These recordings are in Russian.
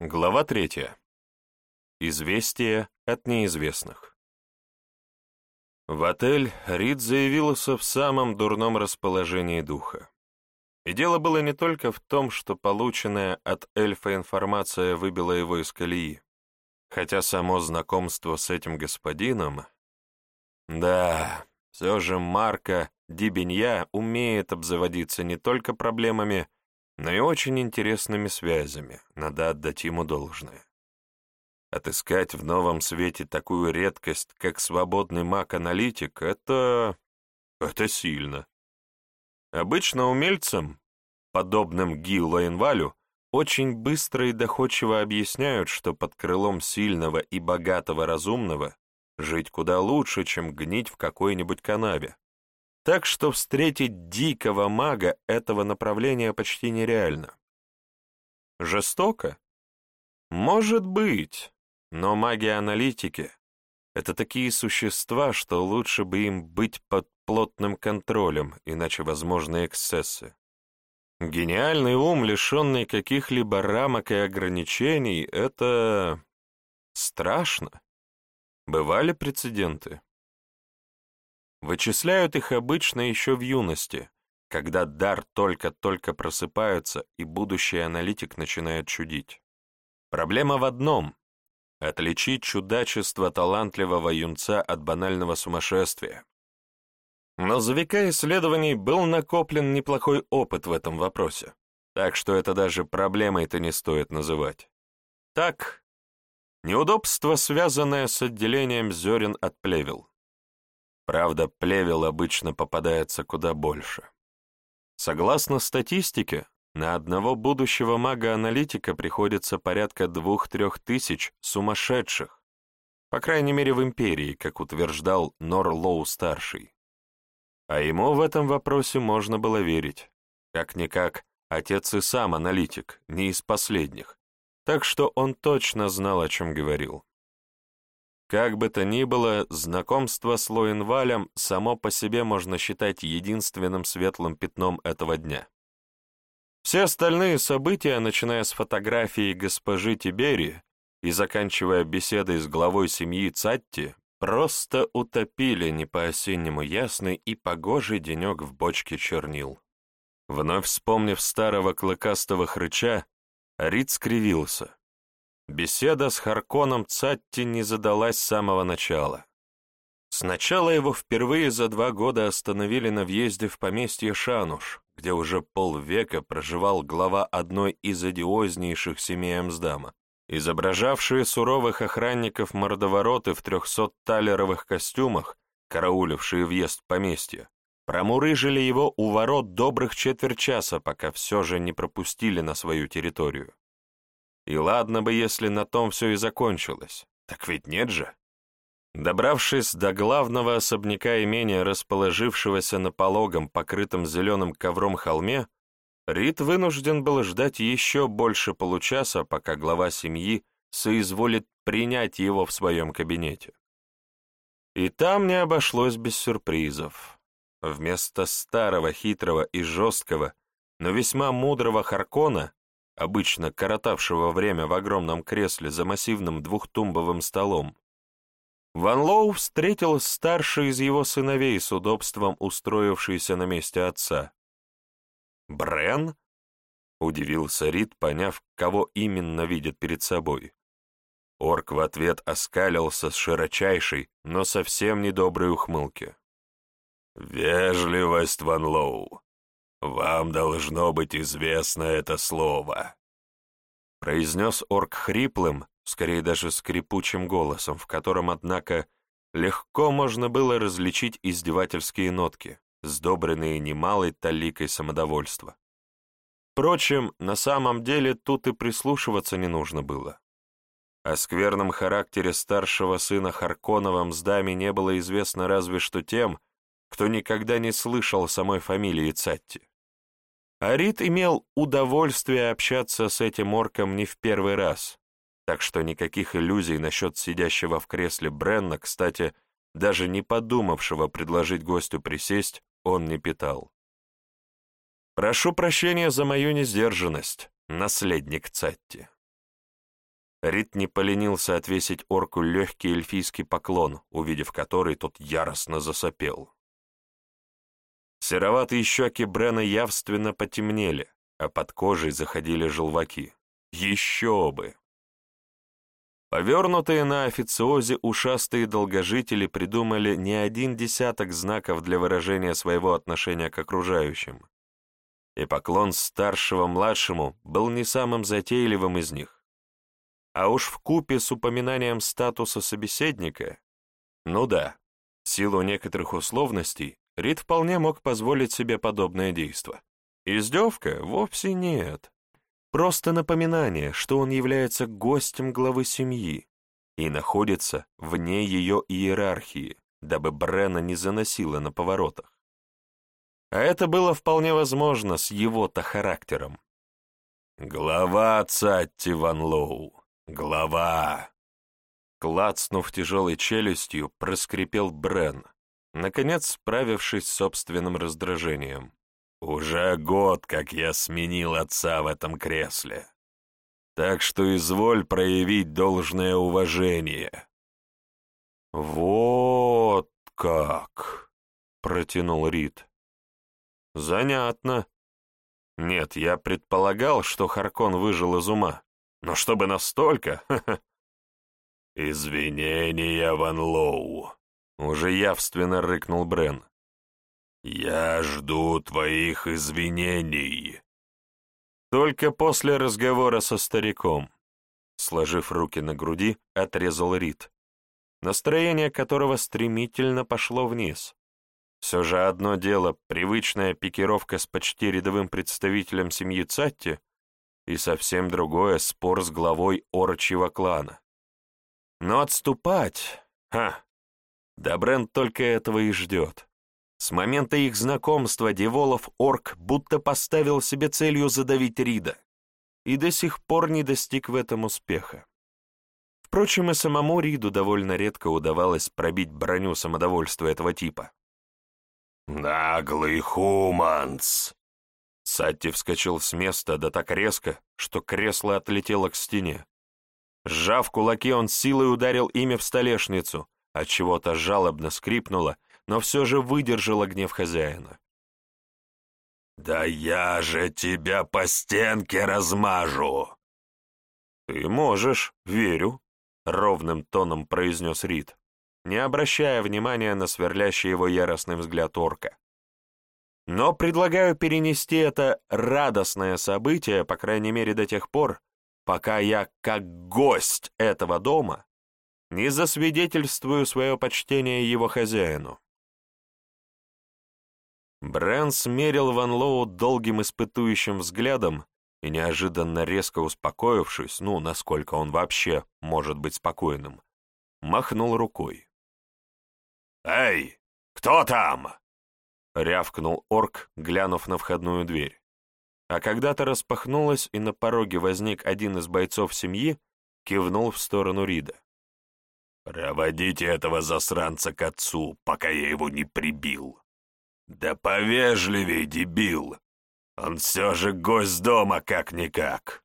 Глава третья. Известие от неизвестных. В отель Рид заявился в самом дурном расположении духа. И дело было не только в том, что полученная от эльфа информация выбила его из колеи, хотя само знакомство с этим господином... Да, все же Марка Дибенья умеет обзаводиться не только проблемами, но и очень интересными связями, надо отдать ему должное. Отыскать в новом свете такую редкость, как свободный маг-аналитик, это... это сильно. Обычно умельцам, подобным Ги Лоенвалю, очень быстро и доходчиво объясняют, что под крылом сильного и богатого разумного жить куда лучше, чем гнить в какой-нибудь канаве. Так что встретить дикого мага этого направления почти нереально. Жестоко? Может быть, но маги-аналитики — это такие существа, что лучше бы им быть под плотным контролем, иначе возможны эксцессы. Гениальный ум, лишенный каких-либо рамок и ограничений, — это... страшно. Бывали прецеденты. Вычисляют их обычно еще в юности, когда дар только-только просыпается и будущий аналитик начинает чудить. Проблема в одном — отличить чудачество талантливого юнца от банального сумасшествия. Но за века исследований был накоплен неплохой опыт в этом вопросе, так что это даже проблемой-то не стоит называть. Так, неудобство, связанное с отделением зерен от плевел. Правда, плевел обычно попадается куда больше. Согласно статистике, на одного будущего мага-аналитика приходится порядка двух-трех тысяч сумасшедших, по крайней мере в Империи, как утверждал Нор Лоу-старший. А ему в этом вопросе можно было верить. Как-никак, отец и сам аналитик, не из последних, так что он точно знал, о чем говорил. Как бы то ни было, знакомство с Лоенвалем само по себе можно считать единственным светлым пятном этого дня. Все остальные события, начиная с фотографии госпожи Тибери и заканчивая беседой с главой семьи Цатти, просто утопили не по-осеннему ясный и погожий денек в бочке чернил. Вновь вспомнив старого клыкастого хрыча, Рид скривился. Беседа с Харконом Цатти не задалась с самого начала. Сначала его впервые за два года остановили на въезде в поместье Шануш, где уже полвека проживал глава одной из одиознейших семей Амсдама. Изображавшие суровых охранников мордовороты в трехсот-талеровых костюмах, караулившие въезд в поместье, промурыжили его у ворот добрых четверть часа, пока все же не пропустили на свою территорию. И ладно бы, если на том все и закончилось. Так ведь нет же. Добравшись до главного особняка имения, расположившегося на пологом, покрытом зеленым ковром холме, Рид вынужден был ждать еще больше получаса, пока глава семьи соизволит принять его в своем кабинете. И там не обошлось без сюрпризов. Вместо старого, хитрого и жесткого, но весьма мудрого Харкона обычно коротавшего время в огромном кресле за массивным двухтумбовым столом, Ван Лоу встретил старший из его сыновей с удобством устроившийся на месте отца. «Брен?» — удивился Рид, поняв, кого именно видит перед собой. Орк в ответ оскалился с широчайшей, но совсем недоброй ухмылки. «Вежливость, Ван Лоу. «Вам должно быть известно это слово», — произнес орк хриплым, скорее даже скрипучим голосом, в котором, однако, легко можно было различить издевательские нотки, сдобренные немалой таликой самодовольства. Впрочем, на самом деле тут и прислушиваться не нужно было. О скверном характере старшего сына Харконова Мздами не было известно разве что тем, кто никогда не слышал самой фамилии Цатти. Арит имел удовольствие общаться с этим орком не в первый раз, так что никаких иллюзий насчет сидящего в кресле Бренна, кстати, даже не подумавшего предложить гостю присесть, он не питал. «Прошу прощения за мою несдержанность, наследник Цатти». Рид не поленился отвесить орку легкий эльфийский поклон, увидев который, тот яростно засопел. Сероватые щеки Брена явственно потемнели, а под кожей заходили желваки. Еще бы! Повернутые на официозе ушастые долгожители придумали не один десяток знаков для выражения своего отношения к окружающим. И поклон старшего младшему был не самым затейливым из них. А уж в купе с упоминанием статуса собеседника, ну да, в силу некоторых условностей, Рид вполне мог позволить себе подобное действо. Издевка? Вовсе нет. Просто напоминание, что он является гостем главы семьи и находится вне ее иерархии, дабы Брена не заносило на поворотах. А это было вполне возможно с его-то характером. «Глава Цатти Ван Лоу! Глава!» Клацнув тяжелой челюстью, проскрипел Брен, наконец справившись с собственным раздражением. Уже год, как я сменил отца в этом кресле. Так что изволь проявить должное уважение. Вот как, протянул Рид. Занятно. Нет, я предполагал, что Харкон выжил из ума. Но чтобы настолько? Извинения, Ван Лоу. Уже явственно рыкнул Брен. «Я жду твоих извинений». Только после разговора со стариком, сложив руки на груди, отрезал Рид, настроение которого стремительно пошло вниз. Все же одно дело — привычная пикировка с почти рядовым представителем семьи Цатти, и совсем другое — спор с главой орочьего клана. Но отступать... Ха! Да Брент только этого и ждет. С момента их знакомства Деволов Орк будто поставил себе целью задавить Рида и до сих пор не достиг в этом успеха. Впрочем, и самому Риду довольно редко удавалось пробить броню самодовольства этого типа. «Наглый хуманс!» Сатти вскочил с места да так резко, что кресло отлетело к стене. Сжав кулаки, он силой ударил ими в столешницу, отчего-то жалобно скрипнуло, но все же выдержала гнев хозяина. «Да я же тебя по стенке размажу!» «Ты можешь, верю», — ровным тоном произнес Рид, не обращая внимания на сверлящий его яростный взгляд орка. «Но предлагаю перенести это радостное событие, по крайней мере, до тех пор, пока я, как гость этого дома, не засвидетельствую свое почтение его хозяину. Брэн смерил Ван Лоу долгим испытующим взглядом и, неожиданно резко успокоившись, ну, насколько он вообще может быть спокойным, махнул рукой. «Эй, кто там?» — рявкнул орк, глянув на входную дверь. А когда-то распахнулась, и на пороге возник один из бойцов семьи, кивнул в сторону Рида. «Проводите этого засранца к отцу, пока я его не прибил!» «Да повежливей, дебил! Он все же гость дома, как-никак!»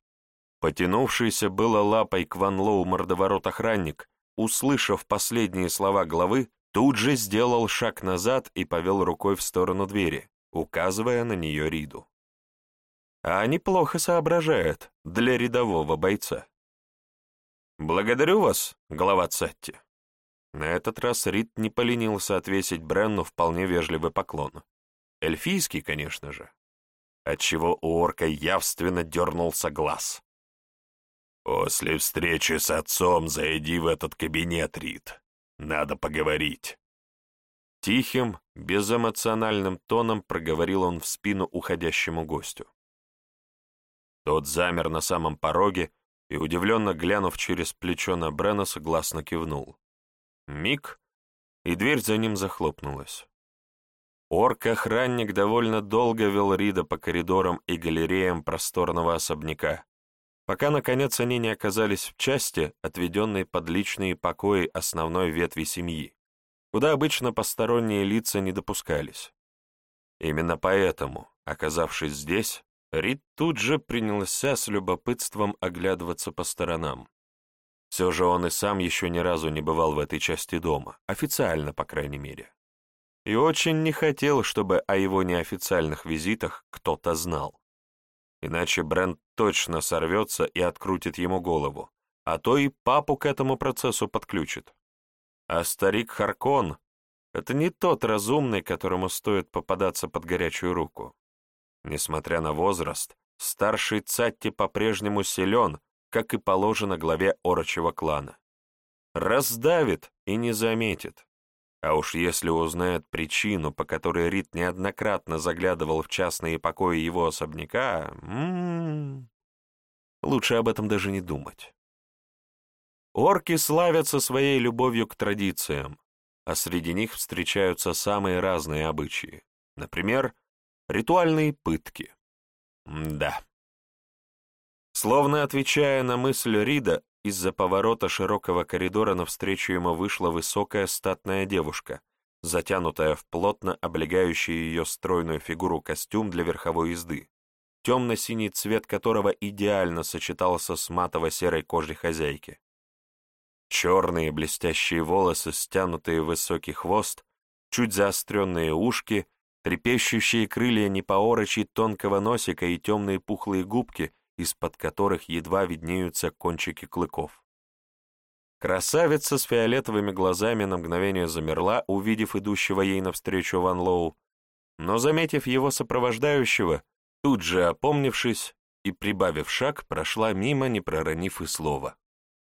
Потянувшийся было лапой к Ван Лоу мордоворот охранник, услышав последние слова главы, тут же сделал шаг назад и повел рукой в сторону двери, указывая на нее Риду. А неплохо соображает для рядового бойца. «Благодарю вас, глава Цатти», на этот раз Рид не поленился отвесить Бренну вполне вежливый поклон. Эльфийский, конечно же. Отчего у орка явственно дернулся глаз. «После встречи с отцом зайди в этот кабинет, Рид. Надо поговорить». Тихим, безэмоциональным тоном проговорил он в спину уходящему гостю. Тот замер на самом пороге и, удивленно глянув через плечо на Брена, согласно кивнул. Миг, и дверь за ним захлопнулась. Орк-охранник довольно долго вел Рида по коридорам и галереям просторного особняка, пока, наконец, они не оказались в части, отведенной под личные покои основной ветви семьи, куда обычно посторонние лица не допускались. Именно поэтому, оказавшись здесь, Рид тут же принялся с любопытством оглядываться по сторонам. Все же он и сам еще ни разу не бывал в этой части дома, официально, по крайней мере. И очень не хотел, чтобы о его неофициальных визитах кто-то знал. Иначе Брент точно сорвется и открутит ему голову, а то и папу к этому процессу подключит. А старик Харкон — это не тот разумный, которому стоит попадаться под горячую руку. Несмотря на возраст, старший Цатти по-прежнему силен, как и положено главе орочего клана. Раздавит и не заметит. А уж если узнает причину, по которой Рит неоднократно заглядывал в частные покои его особняка, м -м -м, лучше об этом даже не думать. Орки славятся своей любовью к традициям, а среди них встречаются самые разные обычаи. Например, ритуальные пытки. Да. Словно отвечая на мысль Рида, из-за поворота широкого коридора навстречу ему вышла высокая статная девушка, затянутая в плотно облегающий ее стройную фигуру костюм для верховой езды, темно-синий цвет которого идеально сочетался с матово-серой кожей хозяйки. Черные блестящие волосы, стянутые в высокий хвост, чуть заостренные ушки, трепещущие крылья не по тонкого носика и темные пухлые губки — из-под которых едва виднеются кончики клыков. Красавица с фиолетовыми глазами на мгновение замерла, увидев идущего ей навстречу Ван Лоу, но, заметив его сопровождающего, тут же опомнившись и, прибавив шаг, прошла мимо, не проронив и слова.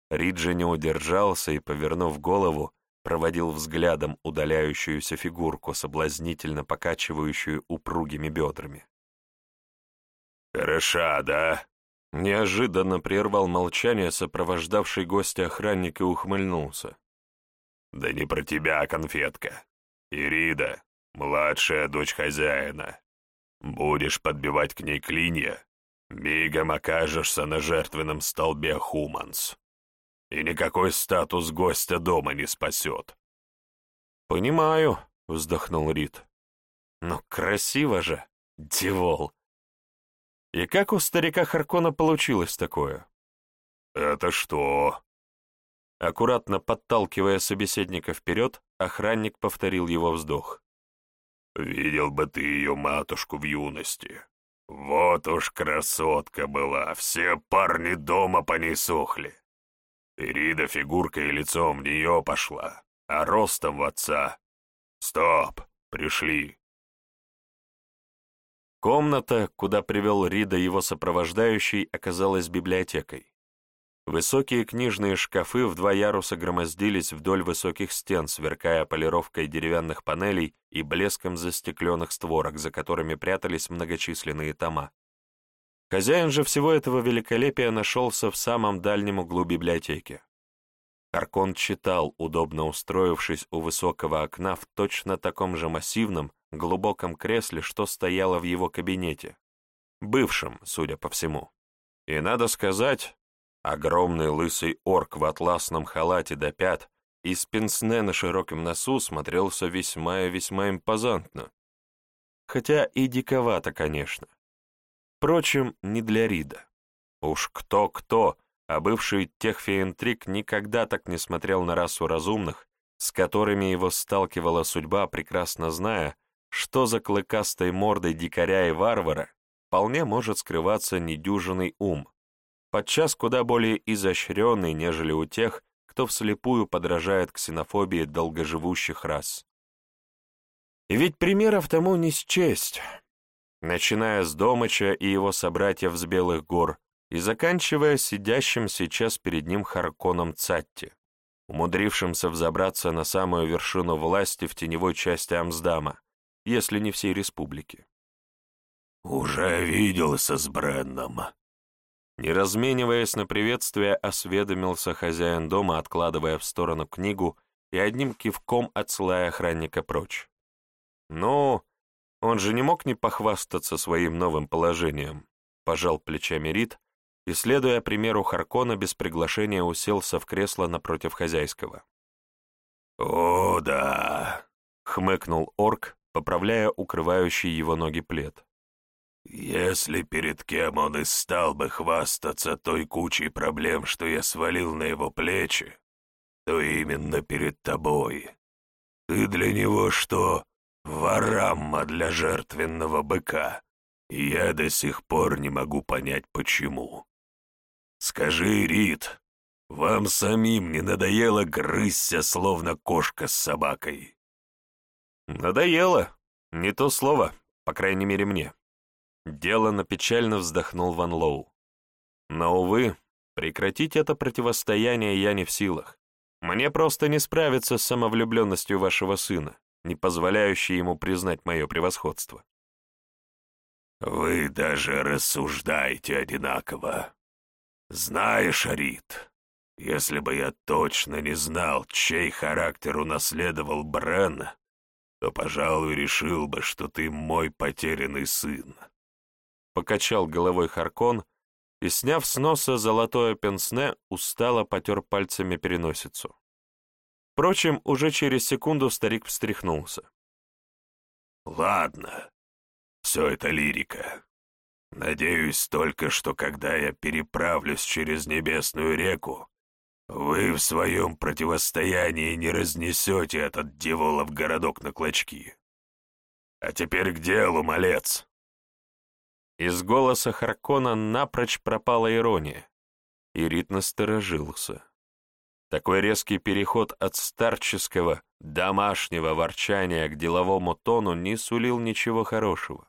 Риджи не удержался и, повернув голову, проводил взглядом удаляющуюся фигурку, соблазнительно покачивающую упругими бедрами. «Хороша, да?» Неожиданно прервал молчание сопровождавший гостя охранник и ухмыльнулся. «Да не про тебя, конфетка. Ирида, младшая дочь хозяина. Будешь подбивать к ней клинья, мигом окажешься на жертвенном столбе Хуманс. И никакой статус гостя дома не спасет». «Понимаю», — вздохнул Рид. «Но красиво же, девол. И как у старика Харкона получилось такое? «Это что?» Аккуратно подталкивая собеседника вперед, охранник повторил его вздох. «Видел бы ты ее матушку в юности. Вот уж красотка была, все парни дома по ней. Ирида фигуркой и лицом в нее пошла, а ростом в отца. Стоп, пришли. Комната, куда привел Рида его сопровождающий, оказалась библиотекой. Высокие книжные шкафы в два яруса громоздились вдоль высоких стен, сверкая полировкой деревянных панелей и блеском застекленных створок, за которыми прятались многочисленные тома. Хозяин же всего этого великолепия нашелся в самом дальнем углу библиотеки. Аркон читал, удобно устроившись у высокого окна в точно таком же массивном, глубоком кресле, что стояло в его кабинете, бывшем, судя по всему. И надо сказать, огромный лысый орк в атласном халате до пят и с пенсне на широком носу смотрелся весьма и весьма импозантно. Хотя и диковато, конечно. Впрочем, не для Рида. Уж кто-кто, а бывший техфеентрик никогда так не смотрел на расу разумных, с которыми его сталкивала судьба, прекрасно зная, что за клыкастой мордой дикаря и варвара вполне может скрываться недюжинный ум, подчас куда более изощренный, нежели у тех, кто вслепую подражает ксенофобии долгоживущих рас. И ведь примеров тому не счесть, начиная с Домыча и его собратьев с Белых гор и заканчивая сидящим сейчас перед ним Харконом Цатти, умудрившимся взобраться на самую вершину власти в теневой части Амсдама, если не всей республики. «Уже виделся с Бренном». Не размениваясь на приветствие, осведомился хозяин дома, откладывая в сторону книгу и одним кивком отсылая охранника прочь. «Ну, он же не мог не похвастаться своим новым положением», — пожал плечами Рид, и, следуя примеру Харкона, без приглашения уселся в кресло напротив хозяйского. «О, да!» — хмыкнул орк, поправляя укрывающий его ноги плед. Если перед кем он и стал бы хвастаться той кучей проблем, что я свалил на его плечи, то именно перед тобой. Ты для него что, варамма для жертвенного быка, я до сих пор не могу понять, почему. Скажи, Рит, вам самим не надоело грызться, словно кошка с собакой? Надоело. Не то слово, по крайней мере мне. Делано печально вздохнул Ван Лоу. Но, увы, прекратить это противостояние я не в силах. Мне просто не справиться с самовлюбленностью вашего сына, не позволяющей ему признать мое превосходство. Вы даже рассуждаете одинаково. Знаешь, Арит, если бы я точно не знал, чей характер унаследовал Брен, то, пожалуй, решил бы, что ты мой потерянный сын. Покачал головой Харкон и, сняв с носа золотое пенсне, устало потер пальцами переносицу. Впрочем, уже через секунду старик встряхнулся. «Ладно, все это лирика. Надеюсь только, что когда я переправлюсь через небесную реку, вы в своем противостоянии не разнесете этот дьяволов городок на клочки. А теперь к делу, малец!» Из голоса Харкона напрочь пропала ирония, и Рит насторожился. Такой резкий переход от старческого, домашнего ворчания к деловому тону не сулил ничего хорошего.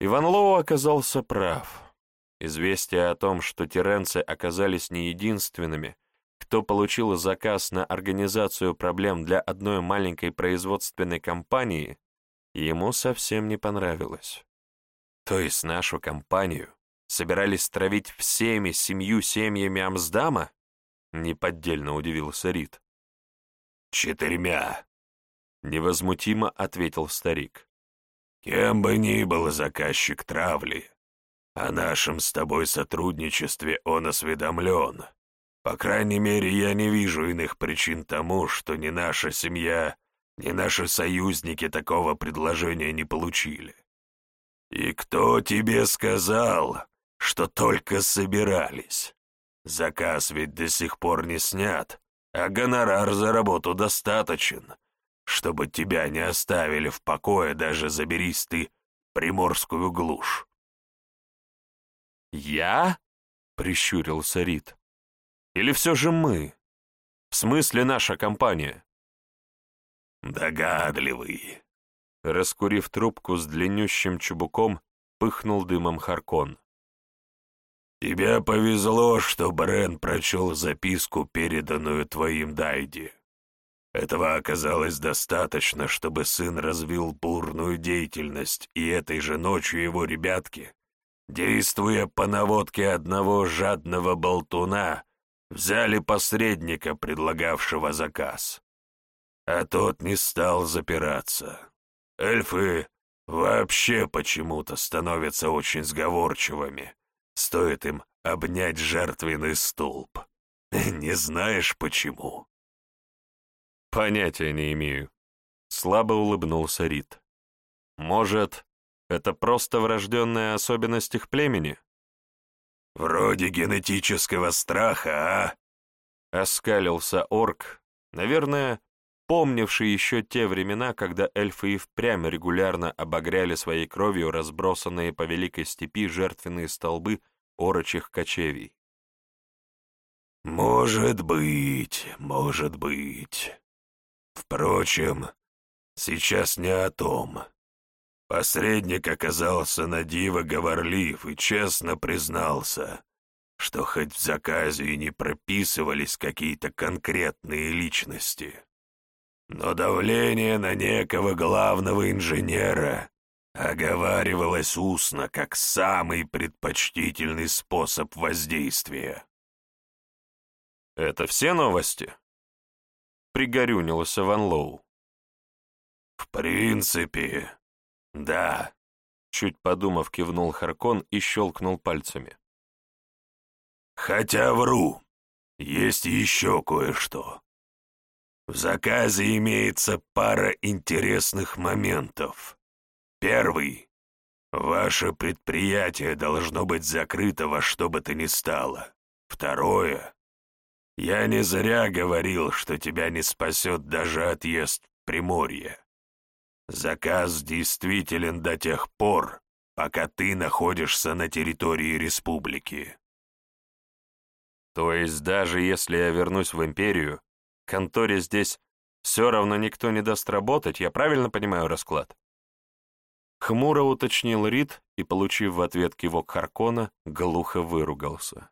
Иван Лоу оказался прав. Известие о том, что тиренцы оказались не единственными, кто получил заказ на организацию проблем для одной маленькой производственной компании, ему совсем не понравилось. То есть нашу компанию собирались травить всеми семью семьями Амсдама? Неподдельно удивился Рид. «Четырьмя», — невозмутимо ответил старик. «Кем бы ни был заказчик травли, о нашем с тобой сотрудничестве он осведомлен. По крайней мере, я не вижу иных причин тому, что ни наша семья, ни наши союзники такого предложения не получили. «И кто тебе сказал, что только собирались? Заказ ведь до сих пор не снят, а гонорар за работу достаточен, чтобы тебя не оставили в покое, даже заберись ты приморскую глушь». «Я?» — прищурился Рид. «Или все же мы? В смысле наша компания?» «Догадливый», Раскурив трубку с длиннющим чубуком, пыхнул дымом Харкон. «Тебе повезло, что Брен прочел записку, переданную твоим Дайди. Этого оказалось достаточно, чтобы сын развил бурную деятельность, и этой же ночью его ребятки, действуя по наводке одного жадного болтуна, взяли посредника, предлагавшего заказ. А тот не стал запираться. Эльфы вообще почему-то становятся очень сговорчивыми. Стоит им обнять жертвенный столб. Не знаешь почему? Понятия не имею. Слабо улыбнулся Рид. Может, это просто врожденная особенность их племени? Вроде генетического страха, а? Оскалился орк, наверное, помнивший еще те времена, когда эльфы и впрямь регулярно обогряли своей кровью разбросанные по великой степи жертвенные столбы орочих кочевий. «Может быть, может быть. Впрочем, сейчас не о том. Посредник оказался на диво говорлив и честно признался, что хоть в заказе и не прописывались какие-то конкретные личности, но давление на некого главного инженера оговаривалось устно как самый предпочтительный способ воздействия. «Это все новости?» — пригорюнился Ван Лоу. «В принципе, да», — чуть подумав, кивнул Харкон и щелкнул пальцами. «Хотя вру, есть еще кое-что. В заказе имеется пара интересных моментов. Первый. Ваше предприятие должно быть закрыто во что бы то ни стало. Второе. Я не зря говорил, что тебя не спасет даже отъезд в Приморье. Заказ действителен до тех пор, пока ты находишься на территории республики. То есть даже если я вернусь в империю, конторе здесь все равно никто не даст работать, я правильно понимаю расклад? Хмуро уточнил Рид и, получив в ответ кивок Харкона, глухо выругался.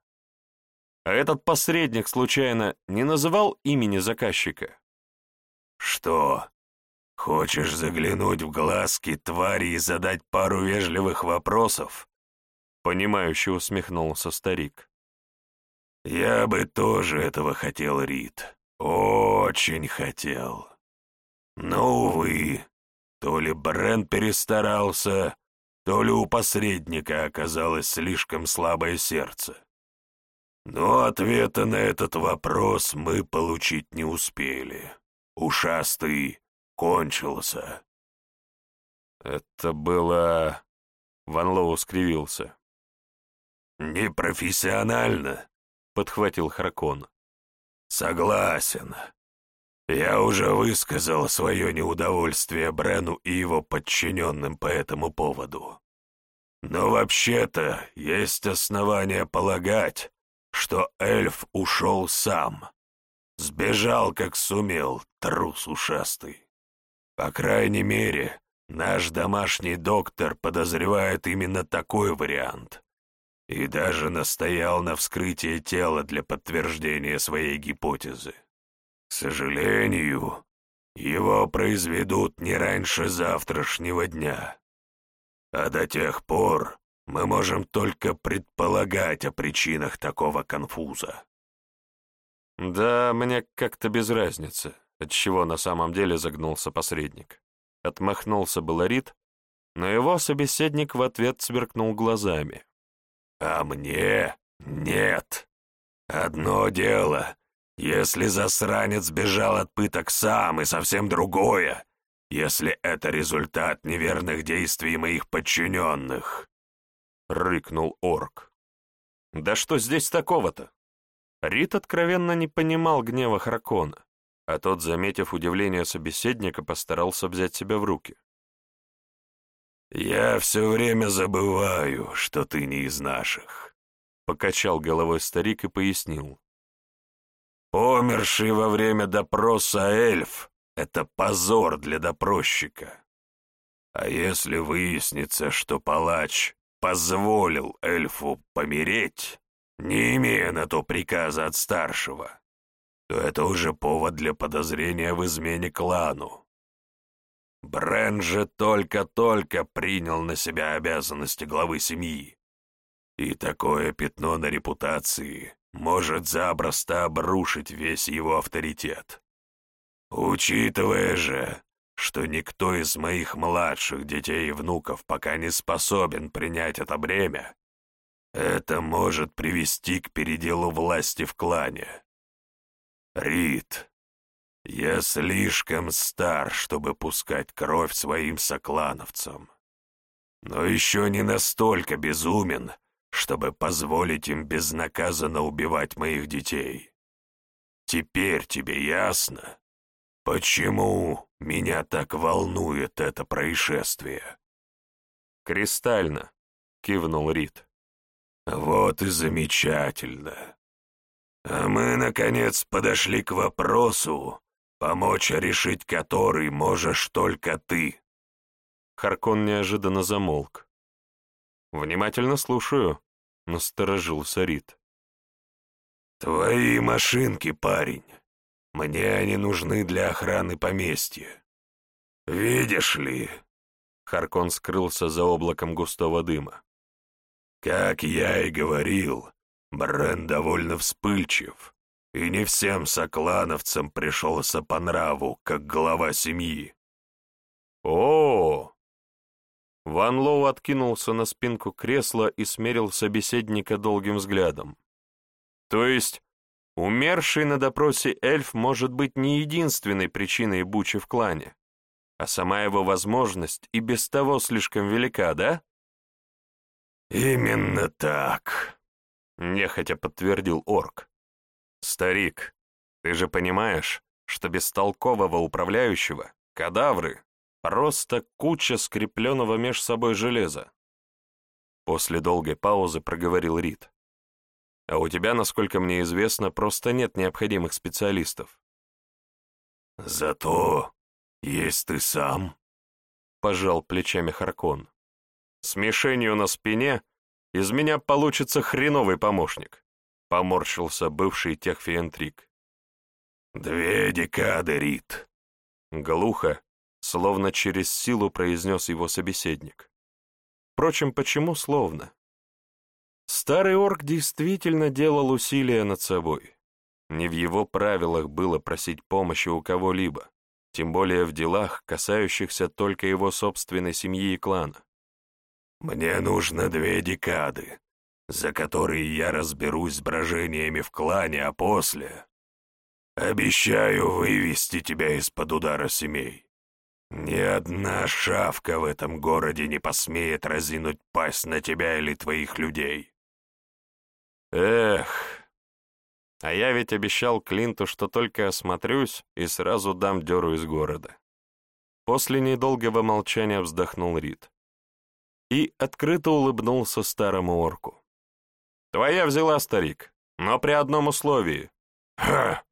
А этот посредник, случайно, не называл имени заказчика? «Что? Хочешь заглянуть в глазки твари и задать пару вежливых вопросов?» Понимающе усмехнулся старик. «Я бы тоже этого хотел, Рид. Очень хотел. Но, увы, то ли Брент перестарался, то ли у посредника оказалось слишком слабое сердце. Но ответа на этот вопрос мы получить не успели. Ушастый кончился. Это было... Ван Лоу скривился. «Непрофессионально», — подхватил Харкон. «Согласен. Я уже высказал свое неудовольствие Брену и его подчиненным по этому поводу. Но вообще-то есть основания полагать, что эльф ушел сам. Сбежал, как сумел, трус ушастый. По крайней мере, наш домашний доктор подозревает именно такой вариант. И даже настоял на вскрытии тела для подтверждения своей гипотезы. К сожалению, его произведут не раньше завтрашнего дня. А до тех пор мы можем только предполагать о причинах такого конфуза. Да, мне как-то без разницы, от чего на самом деле загнулся посредник. Отмахнулся Баларит, но его собеседник в ответ сверкнул глазами. «А мне нет. Одно дело если засранец бежал от пыток сам, и совсем другое, если это результат неверных действий моих подчиненных», — рыкнул орк. «Да что здесь такого-то?» Рит откровенно не понимал гнева Хракона, а тот, заметив удивление собеседника, постарался взять себя в руки. «Я все время забываю, что ты не из наших», — покачал головой старик и пояснил. Померший во время допроса эльф — это позор для допросчика. А если выяснится, что палач позволил эльфу помереть, не имея на то приказа от старшего, то это уже повод для подозрения в измене клану. Брен же только-только принял на себя обязанности главы семьи, и такое пятно на репутации может запросто обрушить весь его авторитет. Учитывая же, что никто из моих младших детей и внуков пока не способен принять это бремя, это может привести к переделу власти в клане. Рид, я слишком стар, чтобы пускать кровь своим соклановцам, но еще не настолько безумен, чтобы позволить им безнаказанно убивать моих детей. Теперь тебе ясно, почему меня так волнует это происшествие?» «Кристально», — кивнул Рид. «Вот и замечательно. А мы, наконец, подошли к вопросу, помочь решить который можешь только ты». Харкон неожиданно замолк. «Внимательно слушаю», — насторожился Рид. «Твои машинки, парень. Мне они нужны для охраны поместья. Видишь ли...» Харкон скрылся за облаком густого дыма. «Как я и говорил, Брен довольно вспыльчив, и не всем соклановцам пришелся по нраву, как глава семьи». «О, Ван Лоу откинулся на спинку кресла и смерил собеседника долгим взглядом. То есть, умерший на допросе эльф может быть не единственной причиной бучи в клане, а сама его возможность и без того слишком велика, да? «Именно так», — нехотя подтвердил орк. «Старик, ты же понимаешь, что без толкового управляющего кадавры — просто куча скрепленного меж собой железа?» После долгой паузы проговорил Рид. «А у тебя, насколько мне известно, просто нет необходимых специалистов». «Зато есть ты сам», — пожал плечами Харкон. «С мишенью на спине из меня получится хреновый помощник», — поморщился бывший техфиентрик. «Две декады, Рид!» Глухо, словно через силу произнес его собеседник. Впрочем, почему словно? Старый орк действительно делал усилия над собой. Не в его правилах было просить помощи у кого-либо, тем более в делах, касающихся только его собственной семьи и клана. «Мне нужно две декады, за которые я разберусь с брожениями в клане, а после Обещаю вывести тебя из-под удара семей. Ни одна шавка в этом городе не посмеет разинуть пасть на тебя или твоих людей. Эх, а я ведь обещал Клинту, что только осмотрюсь и сразу дам дёру из города. После недолгого молчания вздохнул Рид и открыто улыбнулся старому орку. «Твоя взяла, старик, но при одном условии». «Ха!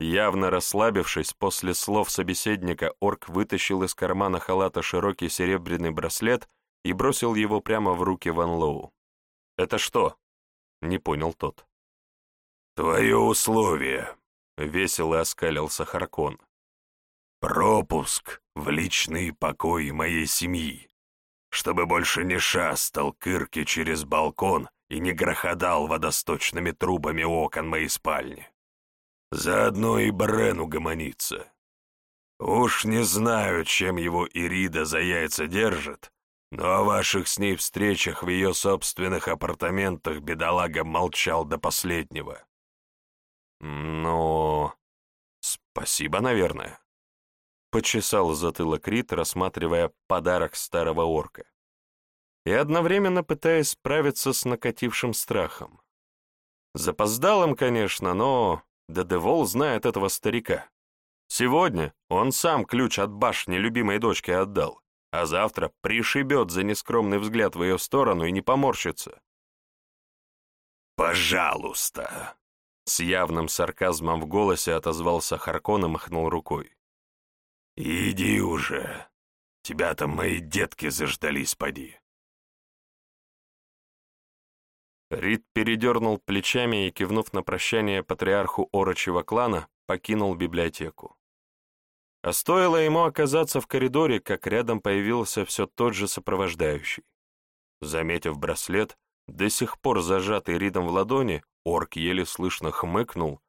Явно расслабившись, после слов собеседника орк вытащил из кармана халата широкий серебряный браслет и бросил его прямо в руки Ван Лоу. «Это что?» — не понял тот. «Твое условие», — весело оскалился Харкон. «Пропуск в личный покой моей семьи, чтобы больше не шастал кырки через балкон и не грохотал водосточными трубами окон моей спальни. Заодно и Брен угомонится. Уж не знаю, чем его Ирида за яйца держит, но о ваших с ней встречах в ее собственных апартаментах бедолага молчал до последнего. «Ну, спасибо, наверное», — почесал затылок Рит, рассматривая подарок старого орка и одновременно пытаясь справиться с накатившим страхом. Запоздалым, конечно, но да Девол знает этого старика. Сегодня он сам ключ от башни любимой дочке отдал, а завтра пришибет за нескромный взгляд в ее сторону и не поморщится. «Пожалуйста!» С явным сарказмом в голосе отозвался Харкон и махнул рукой. «Иди уже! Тебя там мои детки заждались, поди!» Рид передернул плечами и, кивнув на прощание патриарху орочего клана, покинул библиотеку. А стоило ему оказаться в коридоре, как рядом появился все тот же сопровождающий. Заметив браслет, до сих пор зажатый Ридом в ладони, орк еле слышно хмыкнул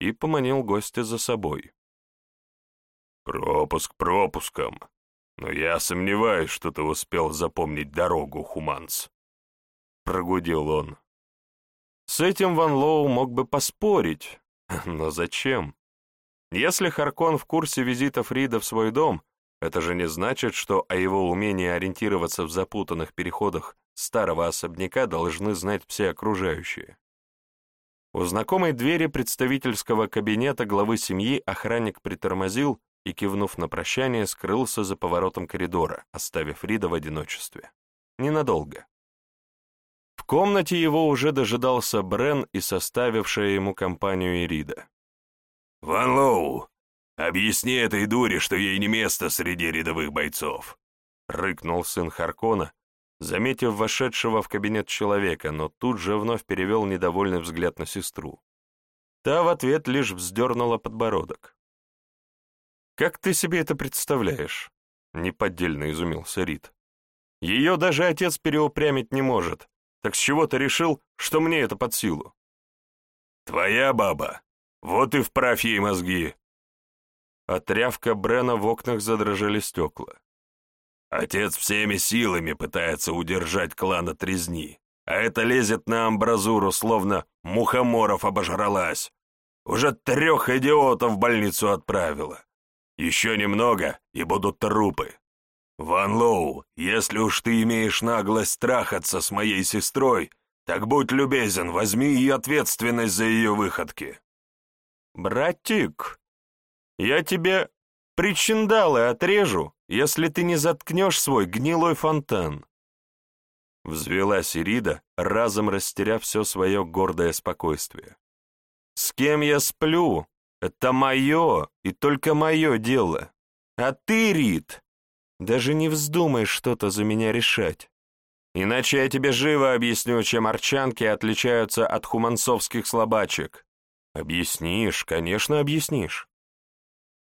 и поманил гостя за собой. «Пропуск пропуском, но я сомневаюсь, что ты успел запомнить дорогу, Хуманс», — прогудел он. С этим Ван Лоу мог бы поспорить, но зачем? Если Харкон в курсе визита Фрида в свой дом, это же не значит, что о его умении ориентироваться в запутанных переходах старого особняка должны знать все окружающие. У знакомой двери представительского кабинета главы семьи охранник притормозил и, кивнув на прощание, скрылся за поворотом коридора, оставив Фрида в одиночестве. Ненадолго. В комнате его уже дожидался Брен и составившая ему компанию Ирида. «Ван Лоу, объясни этой дуре, что ей не место среди рядовых бойцов», — рыкнул сын Харкона, заметив вошедшего в кабинет человека, но тут же вновь перевел недовольный взгляд на сестру. Та в ответ лишь вздернула подбородок. «Как ты себе это представляешь?» — неподдельно изумился Рид. «Ее даже отец переупрямить не может, так с чего ты решил, что мне это под силу? Твоя баба. Вот и вправь ей мозги. От рявка Брена в окнах задрожали стекла. Отец всеми силами пытается удержать клан от резни, а это лезет на амбразуру, словно мухоморов обожралась. Уже трех идиотов в больницу отправила. Еще немного, и будут трупы. Ван Лоу, если уж ты имеешь наглость трахаться с моей сестрой, так будь любезен, возьми и ответственность за ее выходки». «Братик, я тебе причиндалы отрежу, если ты не заткнешь свой гнилой фонтан». Взвелась Ирида, разом растеряв все свое гордое спокойствие. «С кем я сплю? Это мое, и только мое дело. А ты, Рид, даже не вздумай что-то за меня решать. Иначе я тебе живо объясню, чем арчанки отличаются от хуманцовских слабачек. Объяснишь, конечно, объяснишь.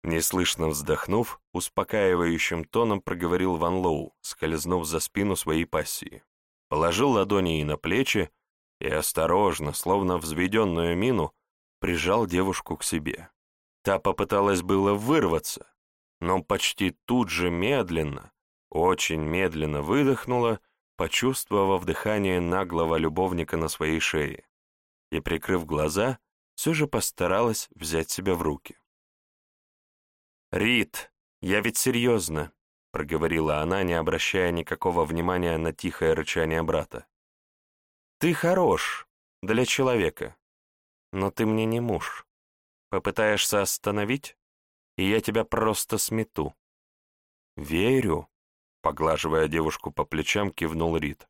Неслышно вздохнув, успокаивающим тоном проговорил Ван Лоу, скользнув за спину своей пассии. Положил ладони ей на плечи и осторожно, словно взведенную мину, прижал девушку к себе. Та попыталась было вырваться, но почти тут же медленно, очень медленно выдохнула, почувствовав дыхание наглого любовника на своей шее, и, прикрыв глаза, все же постаралась взять себя в руки. «Рит, я ведь серьезно», — проговорила она, не обращая никакого внимания на тихое рычание брата. «Ты хорош для человека, но ты мне не муж. Попытаешься остановить, и я тебя просто смету». «Верю», — поглаживая девушку по плечам, кивнул Рит.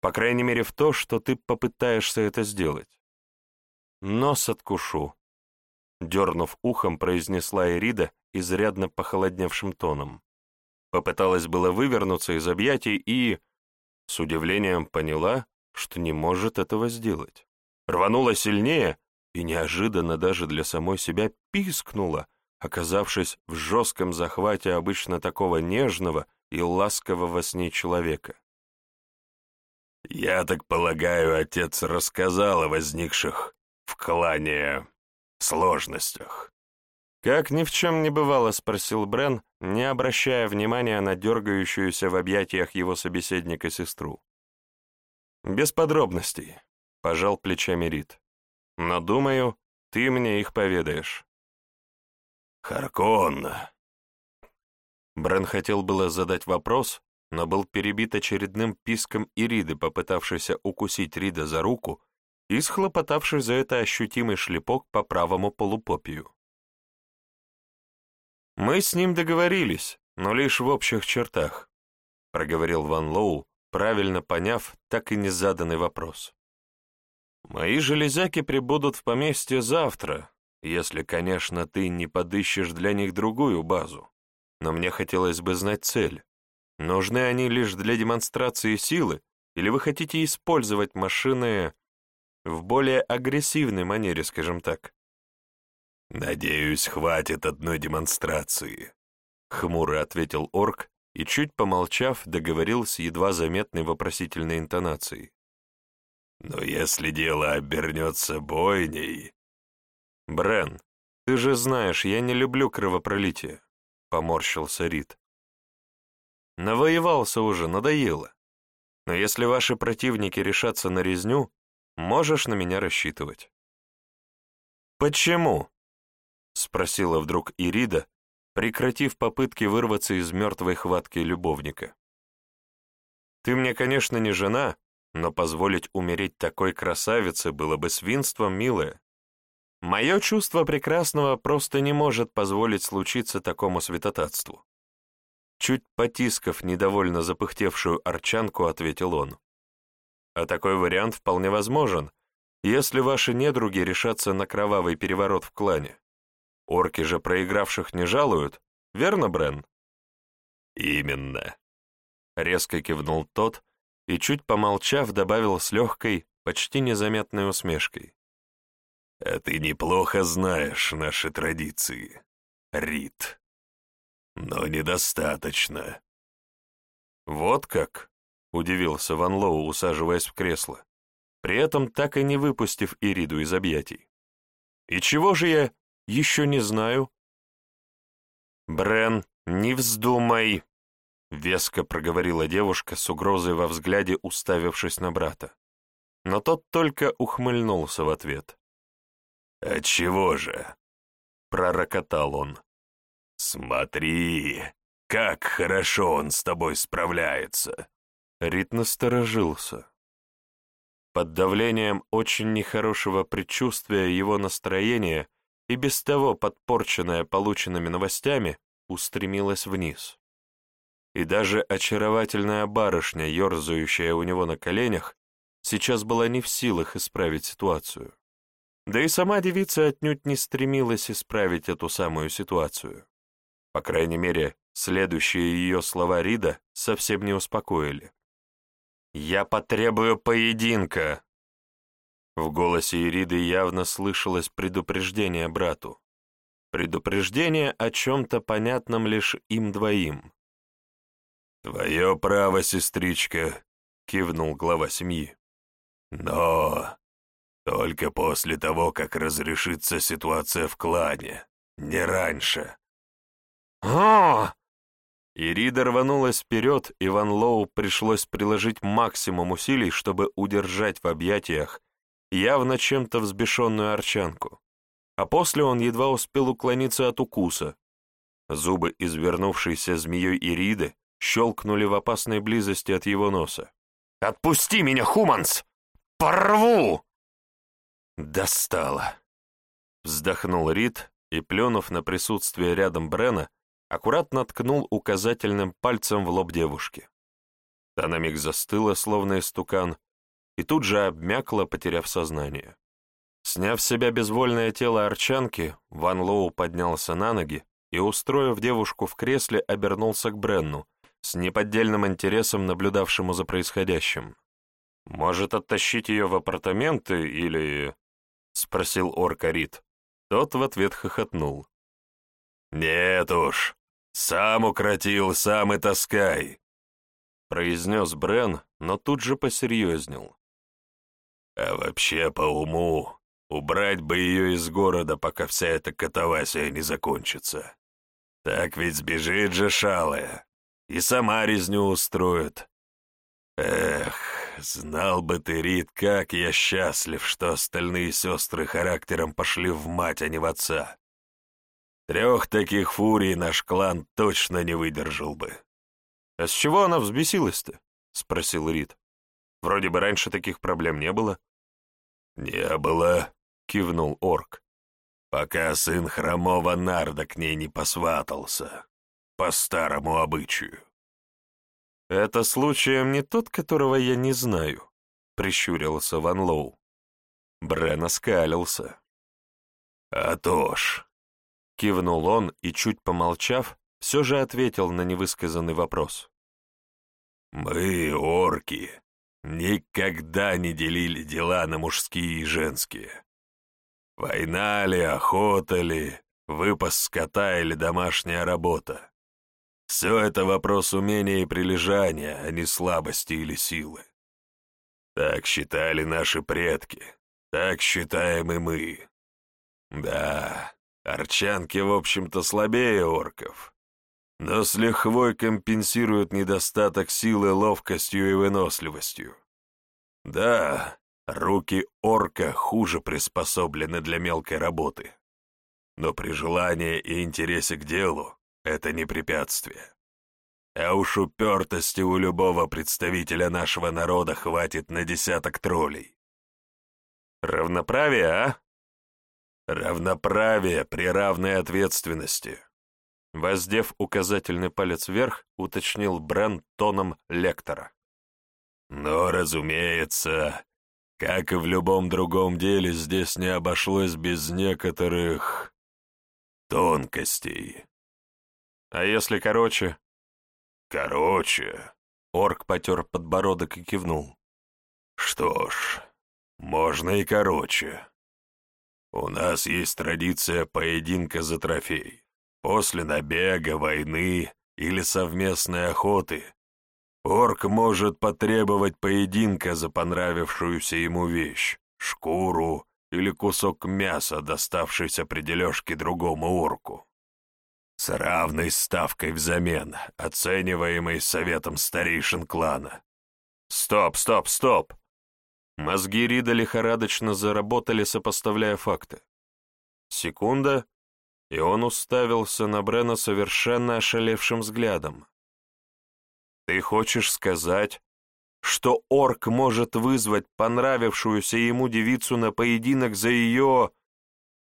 «По крайней мере в то, что ты попытаешься это сделать». «Нос откушу», — дернув ухом, произнесла Ирида изрядно похолодневшим тоном. Попыталась было вывернуться из объятий и, с удивлением, поняла, что не может этого сделать. Рванула сильнее и неожиданно даже для самой себя пискнула, оказавшись в жестком захвате обычно такого нежного и ласкового с ней человека. «Я так полагаю, отец рассказал о возникших в клане сложностях». «Как ни в чем не бывало», — спросил Брен, не обращая внимания на дергающуюся в объятиях его собеседника сестру. «Без подробностей», — пожал плечами Рид. «Но, думаю, ты мне их поведаешь». «Харкон!» Брен хотел было задать вопрос, но был перебит очередным писком Ириды, попытавшейся укусить Рида за руку и схлопотавший за это ощутимый шлепок по правому полупопию. «Мы с ним договорились, но лишь в общих чертах», — проговорил Ван Лоу, правильно поняв так и незаданный вопрос. «Мои железяки прибудут в поместье завтра, если, конечно, ты не подыщешь для них другую базу. Но мне хотелось бы знать цель. Нужны они лишь для демонстрации силы, или вы хотите использовать машины в более агрессивной манере, скажем так?» «Надеюсь, хватит одной демонстрации», — хмуро ответил орк и, чуть помолчав, договорил с едва заметной вопросительной интонацией. «Но если дело обернется бойней...» «Брен, ты же знаешь, я не люблю кровопролитие», — поморщился Рид. «Навоевался уже, надоело. Но если ваши противники решатся на резню, можешь на меня рассчитывать». «Почему?» — спросила вдруг Ирида, прекратив попытки вырваться из мертвой хватки любовника. «Ты мне, конечно, не жена, но позволить умереть такой красавице было бы свинством, милое. Мое чувство прекрасного просто не может позволить случиться такому святотатству». Чуть потискав недовольно запыхтевшую арчанку, ответил он. «А такой вариант вполне возможен, если ваши недруги решатся на кровавый переворот в клане. Орки же проигравших не жалуют, верно, Брен? Именно. Резко кивнул тот и, чуть помолчав, добавил с легкой, почти незаметной усмешкой. А ты неплохо знаешь наши традиции, Рит. Но недостаточно. Вот как? Удивился Ван Лоу, усаживаясь в кресло, при этом так и не выпустив Ириду из объятий. И чего же я еще не знаю». «Брен, не вздумай!» — веско проговорила девушка с угрозой во взгляде, уставившись на брата. Но тот только ухмыльнулся в ответ. «Отчего же?» — пророкотал он. «Смотри, Как хорошо он с тобой справляется!» Рид насторожился. Под давлением очень нехорошего предчувствия его настроение, и без того подпорченное полученными новостями, устремилось вниз. И даже очаровательная барышня, ерзающая у него на коленях, сейчас была не в силах исправить ситуацию. Да и сама девица отнюдь не стремилась исправить эту самую ситуацию. По крайней мере, следующие ее слова Рида совсем не успокоили. «Я потребую поединка!» В голосе Ириды явно слышалось предупреждение брату. Предупреждение о чем-то понятном лишь им двоим. «Твое право, сестричка», — кивнул глава семьи. «Но только после того, как разрешится ситуация в клане, не раньше». «А!» Ирида рванулась вперед, и Ван Лоу пришлось приложить максимум усилий, чтобы удержать в объятиях явно чем-то взбешенную арчанку. А после он едва успел уклониться от укуса. Зубы извернувшейся змеей Ириды щелкнули в опасной близости от его носа. «Отпусти меня, Хуманс! Порву!» «Достало!» Вздохнул Рид и, плюнув на присутствие рядом Брена, аккуратно ткнул указательным пальцем в лоб девушки. Та на миг застыла, словно истукан, и тут же обмякла, потеряв сознание. Сняв с себя безвольное тело арчанки, Ван Лоу поднялся на ноги и, устроив девушку в кресле, обернулся к Бренну, с неподдельным интересом наблюдавшему за происходящим. «Может, оттащить ее в апартаменты или...» — спросил орка Рид. Тот в ответ хохотнул. «Нет уж, «Сам укротил, сам и таскай», — произнес Брен, но тут же посерьезнел. «А вообще, по уму, убрать бы ее из города, пока вся эта катавасия не закончится. Так ведь сбежит же шалая, и сама резню устроит. Эх, знал бы ты, Рит, как я счастлив, что остальные сестры характером пошли в мать, а не в отца. Трех таких фурий наш клан точно не выдержал бы. «А с чего она взбесилась-то?» — спросил Рид. «Вроде бы раньше таких проблем не было». «Не было», — кивнул орк, «пока сын хромого Нарда к ней не посватался, по старому обычаю». «Это случаем не тот, которого я не знаю», — прищурился Ван Лоу. Брен оскалился. «А то ж, Кивнул он и, чуть помолчав, все же ответил на невысказанный вопрос. «Мы, орки, никогда не делили дела на мужские и женские. Война ли, охота ли, выпас скота или домашняя работа. Все это вопрос умения и прилежания, а не слабости или силы. Так считали наши предки, так считаем и мы. Да, Арчанки, в общем-то, слабее орков, но с лихвой компенсируют недостаток силы ловкостью и выносливостью. Да, руки орка хуже приспособлены для мелкой работы, но при желании и интересе к делу это не препятствие. А уж упертости у любого представителя нашего народа хватит на десяток троллей. Равноправие, а? Равноправие при равной ответственности. Воздев указательный палец вверх, уточнил Брен тоном лектора. Но, разумеется, как и в любом другом деле, здесь не обошлось без некоторых тонкостей. А если короче? Короче. Орк потер подбородок и кивнул. Что ж, можно и короче. У нас есть традиция поединка за трофей. После набега, войны или совместной охоты орк может потребовать поединка за понравившуюся ему вещь, шкуру или кусок мяса, доставшийся при дележке другому орку. С равной ставкой взамен, оцениваемой советом старейшин клана. «Стоп, стоп, стоп!» Мозги Рида лихорадочно заработали, сопоставляя факты. Секунда, и он уставился на Брена совершенно ошалевшим взглядом. «Ты хочешь сказать, что орк может вызвать понравившуюся ему девицу на поединок за ее...»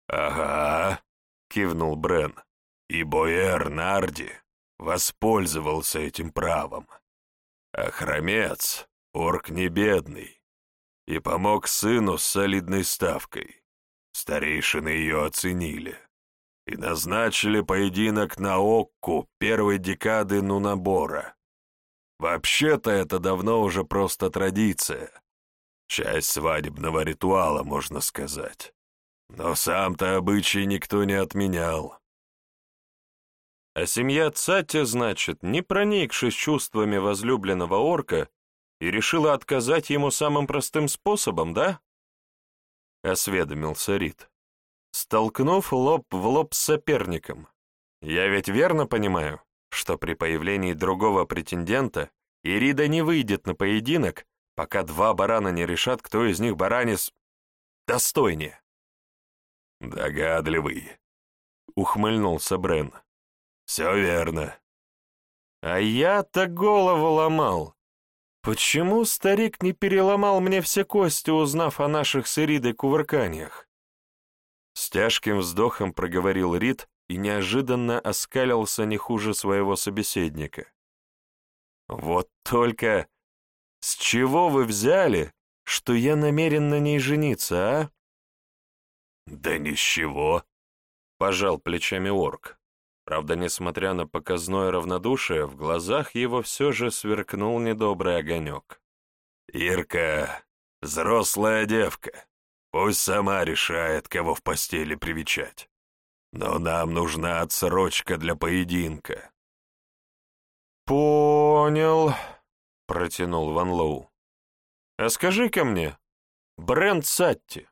«Ага», — кивнул Брен, — «и Боэр Нарди воспользовался этим правом. А хромец, орк не бедный, и помог сыну с солидной ставкой. Старейшины ее оценили и назначили поединок на Окку первой декады Нунабора. Вообще-то это давно уже просто традиция, часть свадебного ритуала, можно сказать. Но сам-то обычай никто не отменял. А семья Цати, значит, не проникшись чувствами возлюбленного орка, и решила отказать ему самым простым способом, да? Осведомился Рид столкнув лоб в лоб с соперником. Я ведь верно понимаю, что при появлении другого претендента Ирида не выйдет на поединок, пока два барана не решат, кто из них баранец достойнее. «Догадливый», — ухмыльнулся Брен. «Все верно». «А я-то голову ломал. Почему старик не переломал мне все кости, узнав о наших с Иридой кувырканиях? С тяжким вздохом проговорил Рид и неожиданно оскалился не хуже своего собеседника. «Вот только с чего вы взяли, что я намерен на ней жениться, а?» «Да ни с чего», — пожал плечами орк. Правда, несмотря на показное равнодушие, в глазах его все же сверкнул недобрый огонек. «Ирка — взрослая девка, Пусть сама решает, кого в постели привечать. Но нам нужна отсрочка для поединка». «Понял», — протянул Ван Лоу. «А скажи-ка мне, Брент Сатти,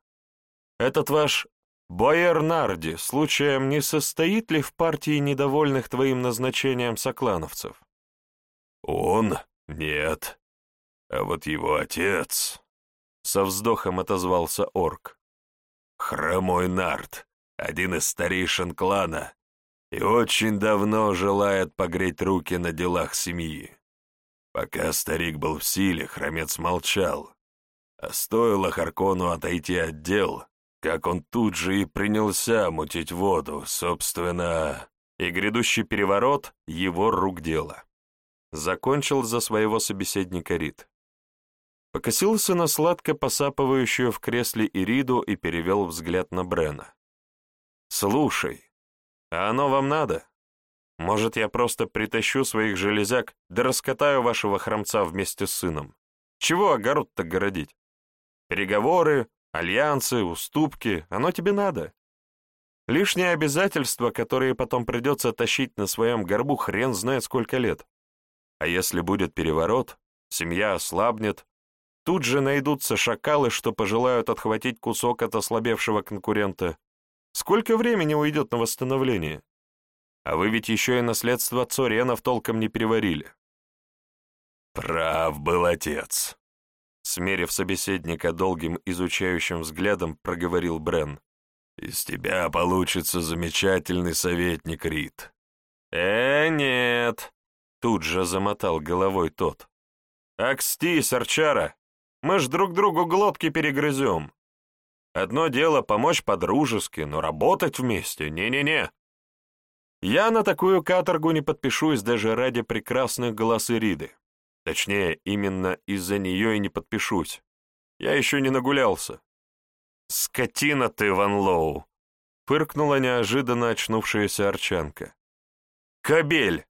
этот ваш Боер Нарди случаем не состоит ли в партии недовольных твоим назначением соклановцев?» «Он? Нет. А вот его отец...» Со вздохом отозвался орк. Хромой Нарт, один из старейшин клана, и очень давно желает погреть руки на делах семьи. Пока старик был в силе, хромец молчал, а стоило Харкону отойти от дел, как он тут же и принялся мутить воду, собственно, и грядущий переворот — его рук дело. Закончил за своего собеседника Рид. Покосился на сладко посапывающую в кресле Ириду и перевел взгляд на Брена. «Слушай, а оно вам надо? Может, я просто притащу своих железяк, да раскатаю вашего хромца вместе с сыном? Чего огород-то городить? Переговоры, альянсы, уступки, оно тебе надо?» Лишние обязательства, которые потом придется тащить на своем горбу хрен знает сколько лет. А если будет переворот, семья ослабнет, Тут же найдутся шакалы, что пожелают отхватить кусок от ослабевшего конкурента. Сколько времени уйдет на восстановление? А вы ведь еще и наследство Цоренов толком не переварили. Прав был отец. Смерив собеседника долгим изучающим взглядом, проговорил Брен. «Из тебя получится замечательный советник, Рид». «Э, нет!» — тут же замотал головой тот. «Акстись, Арчара! Мы ж друг другу глотки перегрызем. Одно дело помочь по-дружески, но работать вместе — не-не-не. Я на такую каторгу не подпишусь даже ради прекрасных голос Ириды. Точнее, именно из-за нее и не подпишусь. Я еще не нагулялся. «Скотина ты, Ван Лоу!» — фыркнула неожиданно очнувшаяся Арчанка. «Кобель!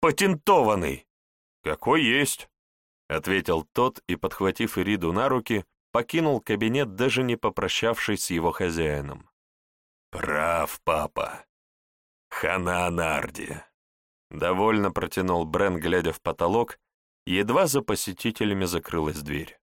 Патентованный!» «Какой есть!» — ответил тот и, подхватив Ириду на руки, покинул кабинет, даже не попрощавшись с его хозяином. «Прав, папа. Хана Нарди!» Довольно протянул Брен, глядя в потолок, едва за посетителями закрылась дверь.